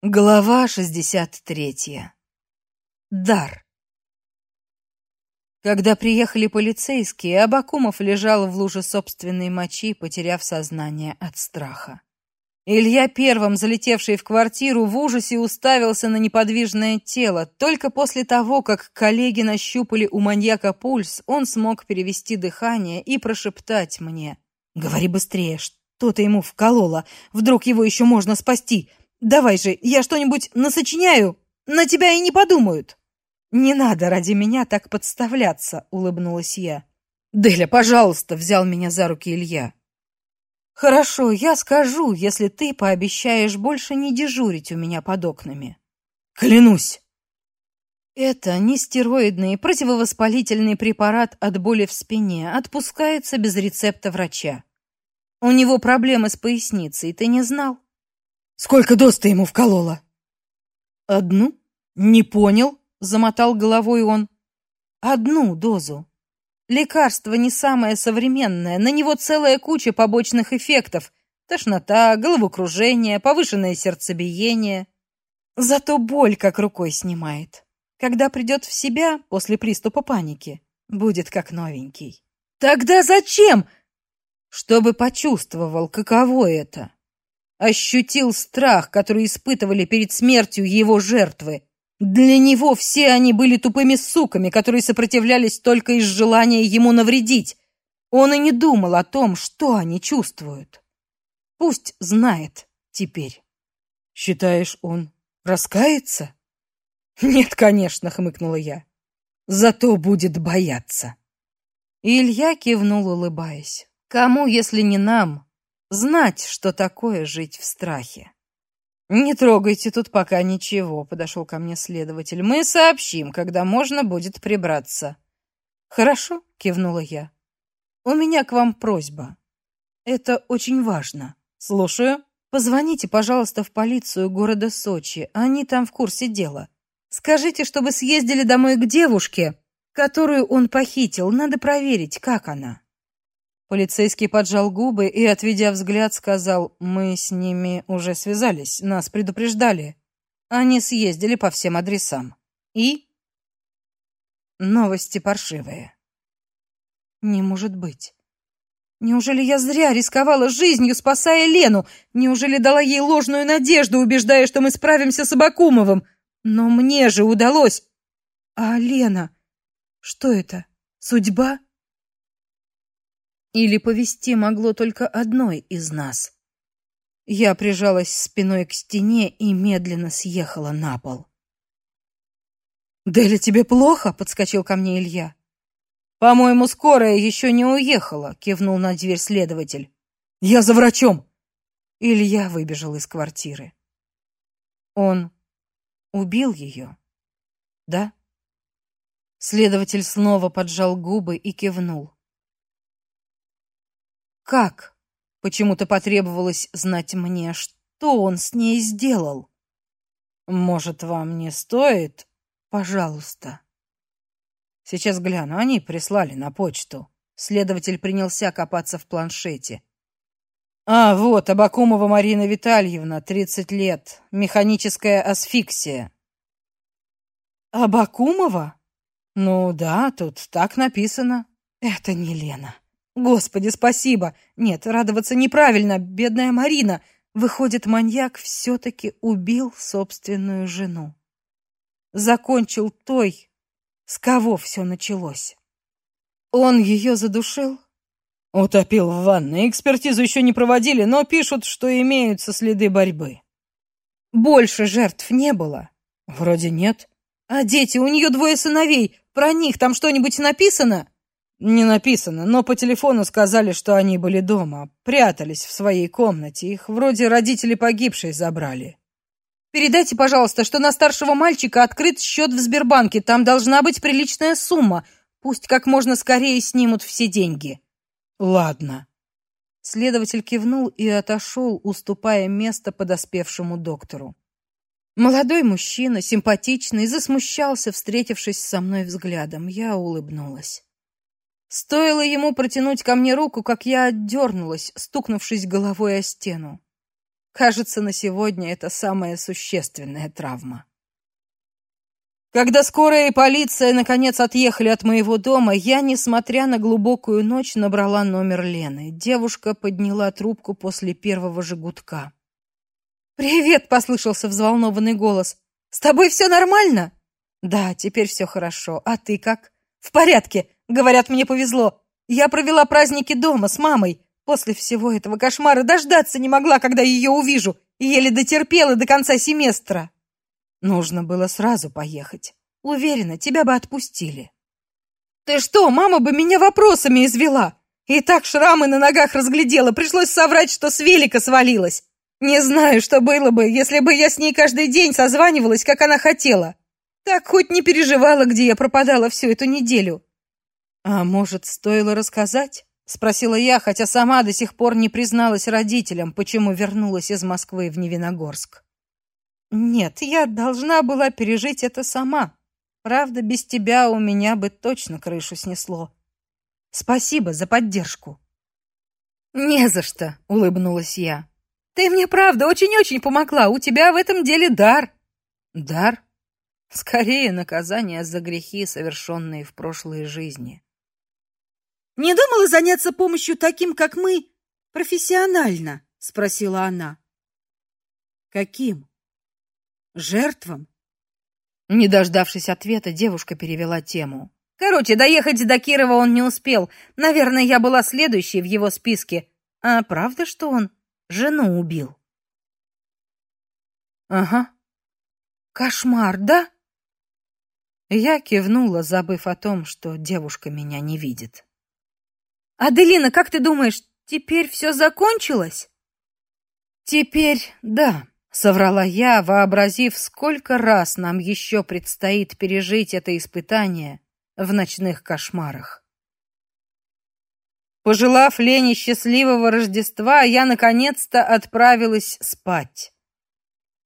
Глава 63. Дар. Когда приехали полицейские, Абакумов лежал в луже собственной мочи, потеряв сознание от страха. Илья, первым залетевший в квартиру, в ужасе уставился на неподвижное тело. Только после того, как коллеги нащупали у маньяка пульс, он смог перевести дыхание и прошептать мне: "Говори быстрее, что ты ему вколола? Вдруг его еще можно спасти?" Давай же, я что-нибудь насочиняю, на тебя и не подумают. Не надо ради меня так подставляться, улыбнулась я. Деля, пожалуйста, взял меня за руки Илья. Хорошо, я скажу, если ты пообещаешь больше не дежурить у меня под окнами. Клянусь. Это нестероидный противовоспалительный препарат от боли в спине, отпускается без рецепта врача. У него проблемы с поясницей, ты не знал? Сколько доз ты ему вколола? Одну? Не понял, замотал головой он. Одну дозу. Лекарство не самое современное, на него целая куча побочных эффектов: тошнота, головокружение, повышенное сердцебиение. Зато боль как рукой снимает. Когда придет в себя после приступа паники, будет как новенький. Тогда зачем? Чтобы почувствовал, каково это ощутил страх, который испытывали перед смертью его жертвы. Для него все они были тупыми суками, которые сопротивлялись только из желания ему навредить. Он и не думал о том, что они чувствуют. Пусть знает теперь. Считаешь, он раскается? Нет, конечно, хмыкнула я. Зато будет бояться. Илья кивнул, улыбаясь. Кому, если не нам, знать, что такое жить в страхе. Не трогайте тут пока ничего, подошел ко мне следователь. Мы сообщим, когда можно будет прибраться. Хорошо, кивнула я. У меня к вам просьба. Это очень важно. Слушаю. Позвоните, пожалуйста, в полицию города Сочи. Они там в курсе дела. Скажите, чтобы съездили домой к девушке, которую он похитил. Надо проверить, как она. Полицейский поджал губы и, отведя взгляд, сказал: "Мы с ними уже связались, нас предупреждали. Они съездили по всем адресам. И новости паршивые. Не может быть. Неужели я зря рисковала жизнью, спасая Лену? Неужели дала ей ложную надежду, убеждая, что мы справимся с Абакумовым? Но мне же удалось. А Лена? Что это? Судьба? Или повести могло только одной из нас. Я прижалась спиной к стене и медленно съехала на пол. «Деля, тебе плохо?» — подскочил ко мне Илья. «По-моему, скорая еще не уехала», — кивнул на дверь следователь. «Я за врачом!» Илья выбежал из квартиры. Он убил ее, да? Следователь снова поджал губы и кивнул. Как? Почему-то потребовалось знать мне, что он с ней сделал. Может, вам не стоит? Пожалуйста. Сейчас гляну, они прислали на почту. Следователь принялся копаться в планшете. А, вот, Абакумова Марина Витальевна, 30 лет, механическая асфиксия. Абакумова? Ну да, тут так написано. Это не Лена. Господи, спасибо. Нет, радоваться неправильно, бедная Марина. Выходит, маньяк все таки убил собственную жену. Закончил той, с кого все началось. Он ее задушил, утопил в ванной. Экспертизу еще не проводили, но пишут, что имеются следы борьбы. Больше жертв не было. Вроде нет. А дети, у нее двое сыновей. Про них там что-нибудь написано? Не написано, но по телефону сказали, что они были дома, прятались в своей комнате. Их вроде родители погибшей забрали. Передайте, пожалуйста, что на старшего мальчика открыт счет в Сбербанке. Там должна быть приличная сумма. Пусть как можно скорее снимут все деньги. Ладно. Следователь кивнул и отошел, уступая место подоспевшему доктору. Молодой мужчина, симпатичный, засмущался, встретившись со мной взглядом. Я улыбнулась. Стоило ему протянуть ко мне руку, как я отдернулась, стукнувшись головой о стену. Кажется, на сегодня это самая существенная травма. Когда скорая и полиция наконец отъехали от моего дома, я, несмотря на глубокую ночь, набрала номер Лены. Девушка подняла трубку после первого же гудка. «Привет!» — послышался взволнованный голос. «С тобой все нормально?» «Да, теперь все хорошо. А ты как?» «В порядке. Говорят, мне повезло. Я провела праздники дома с мамой. После всего этого кошмара дождаться не могла, когда ее увижу, и еле дотерпела до конца семестра». Нужно было сразу поехать. Уверена, тебя бы отпустили. Ты что, мама бы меня вопросами извела. И так шрамы на ногах разглядела, пришлось соврать, что с велика свалилась. Не знаю, что было бы, если бы я с ней каждый день созванивалась, как она хотела. Так хоть не переживала, где я пропадала всю эту неделю. А может, стоило рассказать? спросила я, хотя сама до сих пор не призналась родителям, почему вернулась из Москвы в Невиногорск. Нет, я должна была пережить это сама. Правда, без тебя у меня бы точно крышу снесло. Спасибо за поддержку. Не за что, улыбнулась я. Ты мне правда очень-очень помогла. У тебя в этом деле дар. Дар? Скорее наказание за грехи, совершенные в прошлой жизни. Не думала заняться помощью таким, как мы, профессионально, спросила она. Каким? Жертвам? Не дождавшись ответа, девушка перевела тему. Короче, доехать до Кирова он не успел. Наверное, я была следующей в его списке. А правда, что он жену убил? Ага. Кошмар, да? Я кивнула, забыв о том, что девушка меня не видит. Аделина, как ты думаешь, теперь все закончилось? Теперь да соврала я, вообразив, сколько раз нам еще предстоит пережить это испытание в ночных кошмарах. Пожелав Лене счастливого Рождества, я наконец-то отправилась спать.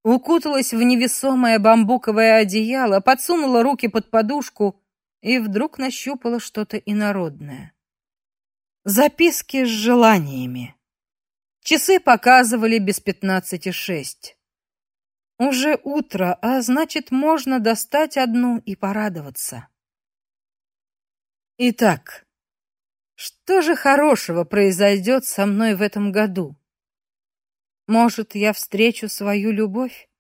Укуталась в невесомое бамбуковое одеяло, подсунула руки под подушку и вдруг нащупала что-то инородное. Записки с желаниями. Часы показывали без пятнадцати шесть. Уже утро, а значит, можно достать одну и порадоваться. Итак, что же хорошего произойдет со мной в этом году? Может, я встречу свою любовь?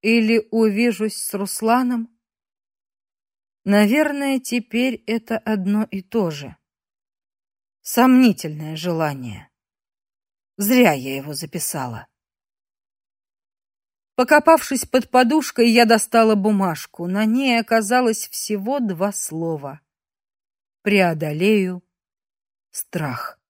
Или увижусь с Русланом? Наверное, теперь это одно и то же. Сомнительное желание. Зря я его записала. Покопавшись под подушкой, я достала бумажку. На ней оказалось всего два слова: преодолею страх.